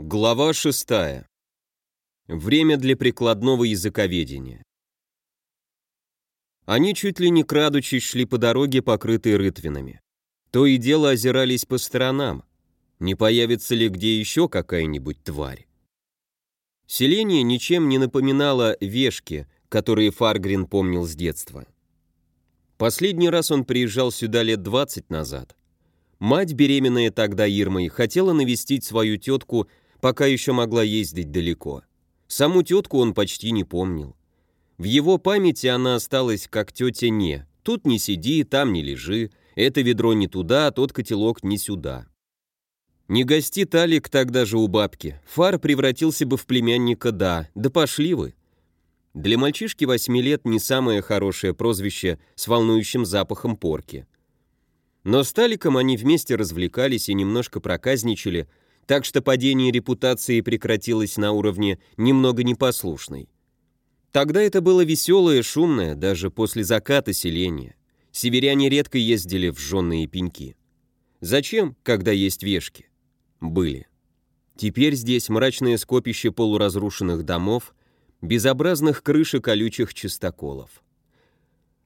Глава 6. Время для прикладного языковедения. Они чуть ли не крадучись шли по дороге, покрытой рытвинами. То и дело озирались по сторонам. Не появится ли где еще какая-нибудь тварь? Селение ничем не напоминало вешки, которые Фаргрин помнил с детства. Последний раз он приезжал сюда лет 20 назад. Мать, беременная тогда Ирмой, хотела навестить свою тетку пока еще могла ездить далеко. Саму тетку он почти не помнил. В его памяти она осталась как тетя не. Тут не сиди, там не лежи, это ведро не туда, а тот котелок не сюда. Не гости Талик тогда же у бабки. Фар превратился бы в племянника, да, да пошли вы. Для мальчишки восьми лет не самое хорошее прозвище с волнующим запахом порки. Но с Таликом они вместе развлекались и немножко проказничали, так что падение репутации прекратилось на уровне немного непослушной. Тогда это было веселое, шумное, даже после заката селение. Северяне редко ездили в жженные пеньки. Зачем, когда есть вешки? Были. Теперь здесь мрачное скопище полуразрушенных домов, безобразных крыш и колючих чистоколов.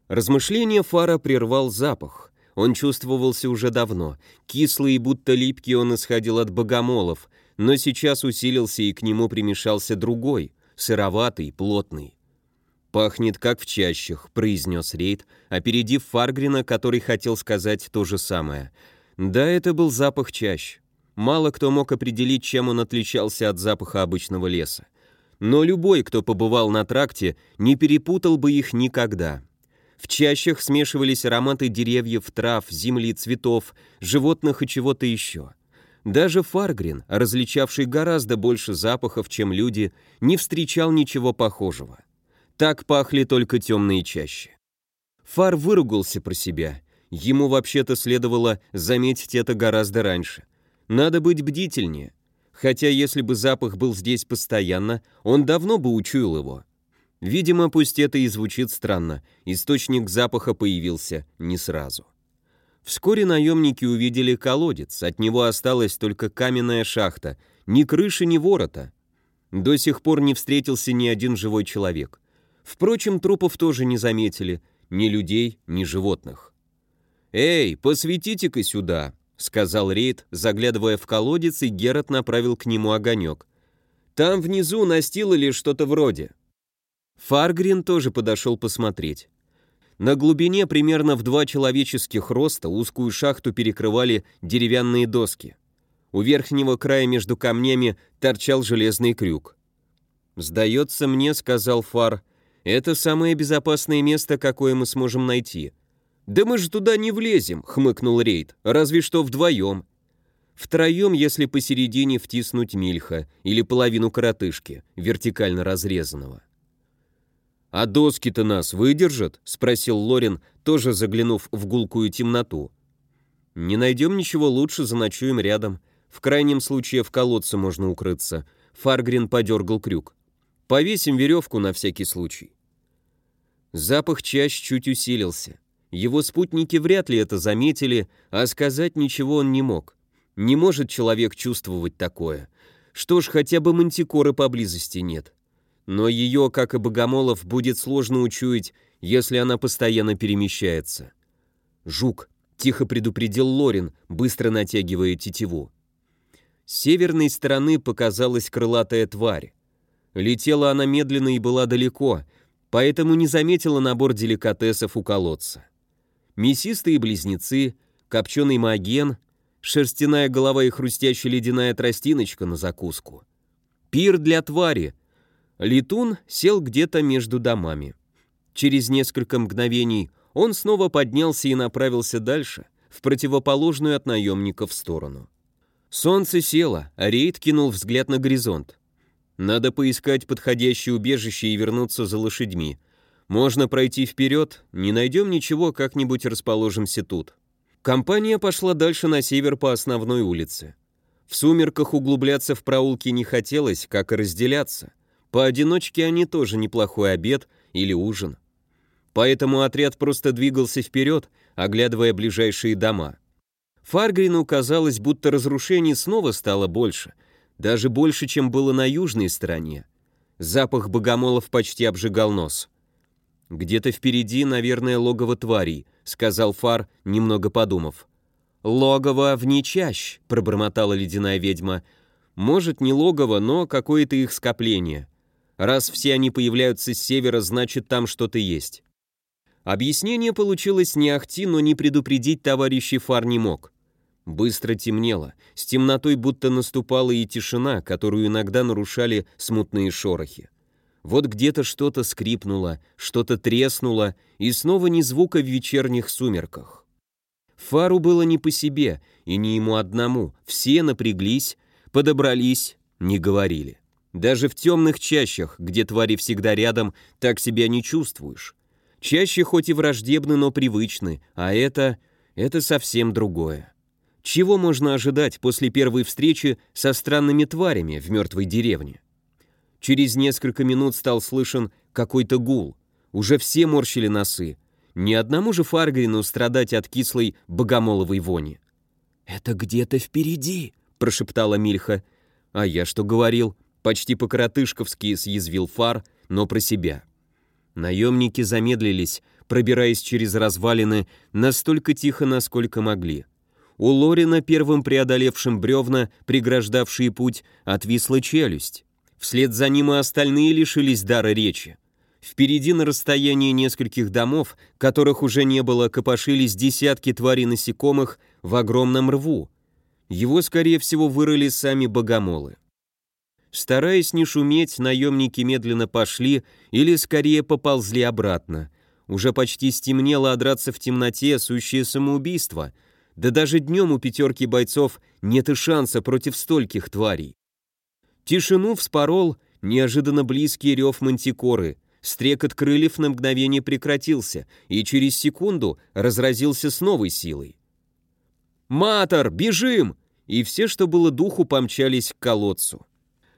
Размышление Фара прервал запах. Он чувствовался уже давно. Кислый и будто липкий он исходил от богомолов, но сейчас усилился и к нему примешался другой, сыроватый, плотный. «Пахнет как в чащах», — произнес Рейд, опередив Фаргрина, который хотел сказать то же самое. Да, это был запах чащ. Мало кто мог определить, чем он отличался от запаха обычного леса. Но любой, кто побывал на тракте, не перепутал бы их никогда. В чащах смешивались ароматы деревьев, трав, земли, цветов, животных и чего-то еще. Даже Фаргрин, различавший гораздо больше запахов, чем люди, не встречал ничего похожего. Так пахли только темные чащи. Фар выругался про себя. Ему вообще-то следовало заметить это гораздо раньше. Надо быть бдительнее. Хотя если бы запах был здесь постоянно, он давно бы учуял его. Видимо, пусть это и звучит странно, источник запаха появился не сразу. Вскоре наемники увидели колодец, от него осталась только каменная шахта, ни крыши, ни ворота. До сих пор не встретился ни один живой человек. Впрочем, трупов тоже не заметили, ни людей, ни животных. «Эй, посветите-ка сюда», — сказал Рейд, заглядывая в колодец, и Герат направил к нему огонек. «Там внизу настил или что-то вроде». Фаргрин тоже подошел посмотреть. На глубине примерно в два человеческих роста узкую шахту перекрывали деревянные доски. У верхнего края между камнями торчал железный крюк. «Сдается мне», — сказал Фар, — «это самое безопасное место, какое мы сможем найти». «Да мы же туда не влезем», — хмыкнул Рейд, — «разве что вдвоем». Втроем, если посередине втиснуть мильха или половину коротышки, вертикально разрезанного. «А доски-то нас выдержат?» — спросил Лорин, тоже заглянув в гулкую темноту. «Не найдем ничего лучше, заночуем рядом. В крайнем случае в колодце можно укрыться». Фаргрин подергал крюк. «Повесим веревку на всякий случай». Запах чащ чуть усилился. Его спутники вряд ли это заметили, а сказать ничего он не мог. Не может человек чувствовать такое. Что ж, хотя бы мантикоры поблизости нет но ее, как и богомолов, будет сложно учуять, если она постоянно перемещается. «Жук», — тихо предупредил Лорин, быстро натягивая тетиву. С северной стороны показалась крылатая тварь. Летела она медленно и была далеко, поэтому не заметила набор деликатесов у колодца. Мясистые близнецы, копченый маген, шерстяная голова и хрустящая ледяная тростиночка на закуску. Пир для твари — Летун сел где-то между домами. Через несколько мгновений он снова поднялся и направился дальше, в противоположную от наемников сторону. Солнце село, а Рейд кинул взгляд на горизонт. Надо поискать подходящее убежище и вернуться за лошадьми. Можно пройти вперед, не найдем ничего, как-нибудь расположимся тут. Компания пошла дальше на север по основной улице. В сумерках углубляться в проулки не хотелось, как и разделяться. Поодиночке они тоже неплохой обед или ужин. Поэтому отряд просто двигался вперед, оглядывая ближайшие дома. Фаргрину казалось, будто разрушений снова стало больше, даже больше, чем было на южной стороне. Запах богомолов почти обжигал нос. «Где-то впереди, наверное, логово тварей», — сказал Фар, немного подумав. «Логово в нечащ», — пробормотала ледяная ведьма. «Может, не логово, но какое-то их скопление. Раз все они появляются с севера, значит, там что-то есть». Объяснение получилось не ахти, но не предупредить товарищей Фар не мог. Быстро темнело, с темнотой будто наступала и тишина, которую иногда нарушали смутные шорохи. Вот где-то что-то скрипнуло, что-то треснуло, и снова ни звука в вечерних сумерках. Фару было не по себе, и не ему одному, все напряглись, подобрались, не говорили. Даже в темных чащах, где твари всегда рядом, так себя не чувствуешь. Чаще хоть и враждебны, но привычны, а это... это совсем другое. Чего можно ожидать после первой встречи со странными тварями в мертвой деревне? Через несколько минут стал слышен какой-то гул. Уже все морщили носы. Ни одному же Фаргрину страдать от кислой богомоловой вони. «Это где-то впереди», — прошептала Мильха. «А я что говорил?» Почти по-коротышковски съязвил Фар, но про себя. Наемники замедлились, пробираясь через развалины настолько тихо, насколько могли. У Лорина, первым преодолевшим бревна, преграждавшие путь, отвисла челюсть. Вслед за ним и остальные лишились дара речи. Впереди на расстоянии нескольких домов, которых уже не было, копошились десятки тварей насекомых в огромном рву. Его, скорее всего, вырыли сами богомолы. Стараясь не шуметь, наемники медленно пошли или скорее поползли обратно. Уже почти стемнело, а драться в темноте — сущее самоубийство. Да даже днем у пятерки бойцов нет и шанса против стольких тварей. Тишину вспорол неожиданно близкий рев мантикоры — Стрекот крыльев на мгновение прекратился и через секунду разразился с новой силой. «Матор, бежим!» И все, что было духу, помчались к колодцу.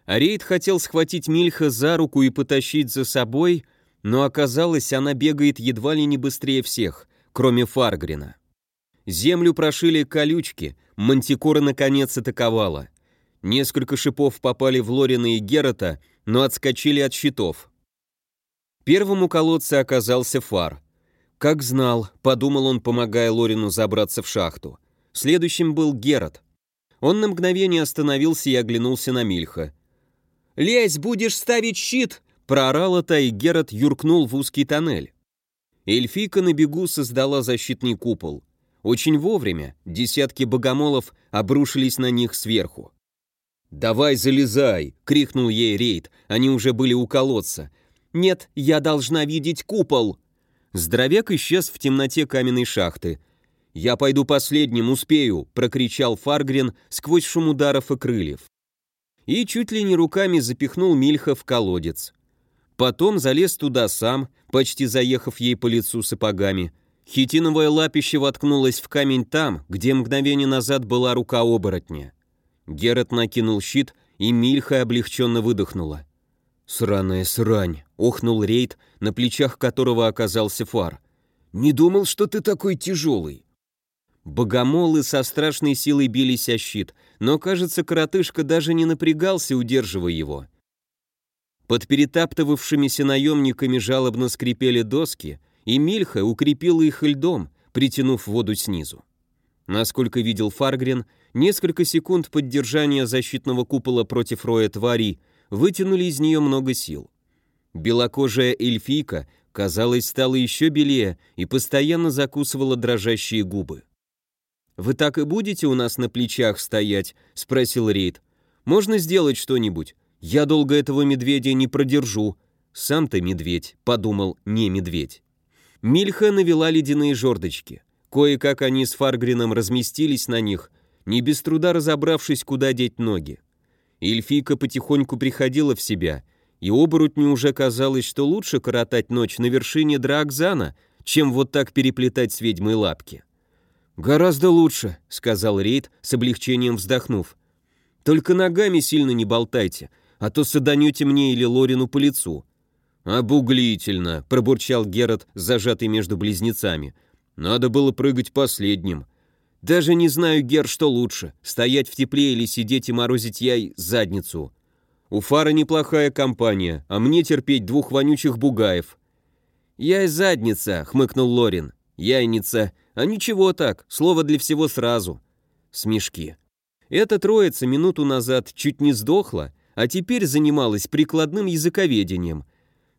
Рейд хотел схватить Мильха за руку и потащить за собой, но оказалось, она бегает едва ли не быстрее всех, кроме Фаргрина. Землю прошили колючки, мантикора наконец атаковала. Несколько шипов попали в Лорина и Герата, но отскочили от щитов. Первым у колодца оказался фар. Как знал, подумал он, помогая Лорину забраться в шахту. Следующим был Герат. Он на мгновение остановился и оглянулся на Мильха. «Лезь, будешь ставить щит!» Проорала та, и Герат юркнул в узкий тоннель. Эльфийка на бегу создала защитный купол. Очень вовремя десятки богомолов обрушились на них сверху. «Давай залезай!» — крикнул ей Рейд, они уже были у колодца. «Нет, я должна видеть купол!» Здоровяк исчез в темноте каменной шахты. «Я пойду последним, успею!» — прокричал Фаргрен сквозь шум ударов и крыльев. И чуть ли не руками запихнул Мильха в колодец. Потом залез туда сам, почти заехав ей по лицу сапогами. Хитиновое лапище воткнулось в камень там, где мгновение назад была рука оборотня. Герат накинул щит, и Мильха облегченно выдохнула. «Сраная срань!» — охнул рейд, на плечах которого оказался фар. «Не думал, что ты такой тяжелый!» Богомолы со страшной силой бились о щит, но, кажется, коротышка даже не напрягался, удерживая его. Под перетаптывавшимися наемниками жалобно скрипели доски, и Мильха укрепила их льдом, притянув воду снизу. Насколько видел Фаргрен, несколько секунд поддержания защитного купола против роя тварей — вытянули из нее много сил. Белокожая эльфийка, казалось, стала еще белее и постоянно закусывала дрожащие губы. «Вы так и будете у нас на плечах стоять?» — спросил Рейд. «Можно сделать что-нибудь? Я долго этого медведя не продержу». «Сам ты медведь», — подумал не медведь. Мильха навела ледяные жердочки. Кое-как они с Фаргрином разместились на них, не без труда разобравшись, куда деть ноги. Эльфийка потихоньку приходила в себя, и оборотню уже казалось, что лучше коротать ночь на вершине Дракзана, чем вот так переплетать с ведьмой лапки. «Гораздо лучше», — сказал Рейд, с облегчением вздохнув. «Только ногами сильно не болтайте, а то саданете мне или Лорину по лицу». «Обуглительно», — пробурчал Герат, зажатый между близнецами. «Надо было прыгать последним». Даже не знаю, Гер, что лучше, стоять в тепле или сидеть и морозить яй задницу. У Фара неплохая компания, а мне терпеть двух вонючих бугаев. «Яй задница», — хмыкнул Лорин. «Яйница. А ничего так, слово для всего сразу». Смешки. Эта троица минуту назад чуть не сдохла, а теперь занималась прикладным языковедением.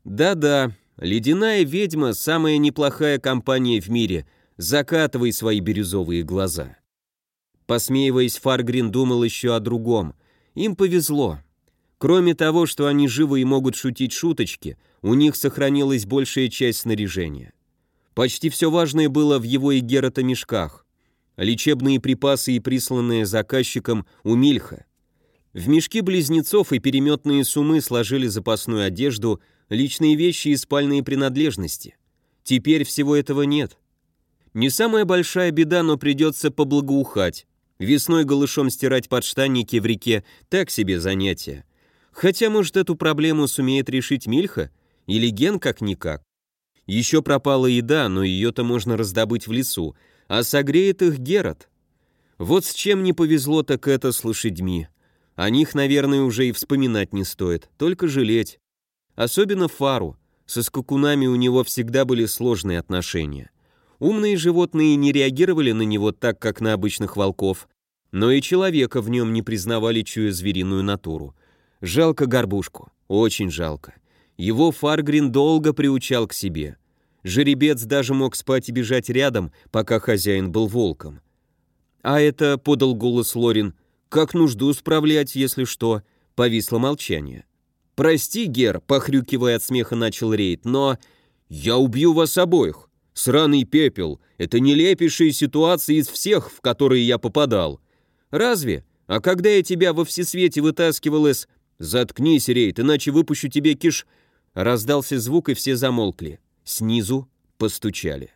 Да-да, ледяная ведьма – самая неплохая компания в мире. Закатывай свои бирюзовые глаза. Посмеиваясь, Фаргрин думал еще о другом. Им повезло. Кроме того, что они живы и могут шутить шуточки, у них сохранилась большая часть снаряжения. Почти все важное было в его и Герата мешках. Лечебные припасы и присланные заказчиком у Мильха. В мешки близнецов и переметные сумы сложили запасную одежду, личные вещи и спальные принадлежности. Теперь всего этого нет. Не самая большая беда, но придется поблагоухать. Весной голышом стирать подштанники в реке – так себе занятие. Хотя, может, эту проблему сумеет решить Мильха? Или Ген как-никак? Еще пропала еда, но ее-то можно раздобыть в лесу, а согреет их Герат. Вот с чем не повезло, так это с лошадьми. О них, наверное, уже и вспоминать не стоит, только жалеть. Особенно Фару. Со скакунами у него всегда были сложные отношения. Умные животные не реагировали на него так, как на обычных волков, но и человека в нем не признавали, чуя звериную натуру. Жалко горбушку, очень жалко. Его Фаргрин долго приучал к себе. Жеребец даже мог спать и бежать рядом, пока хозяин был волком. «А это», — подал голос Лорин, — «как нужду справлять, если что?» Повисло молчание. «Прости, Гер», — похрюкивая от смеха начал рейд, «но...» «Я убью вас обоих! Сраный пепел! Это нелепейшая ситуация из всех, в которые я попадал!» «Разве? А когда я тебя во всесвете вытаскивал из...» «Заткнись, Рейд, иначе выпущу тебе киш...» Раздался звук, и все замолкли. Снизу постучали.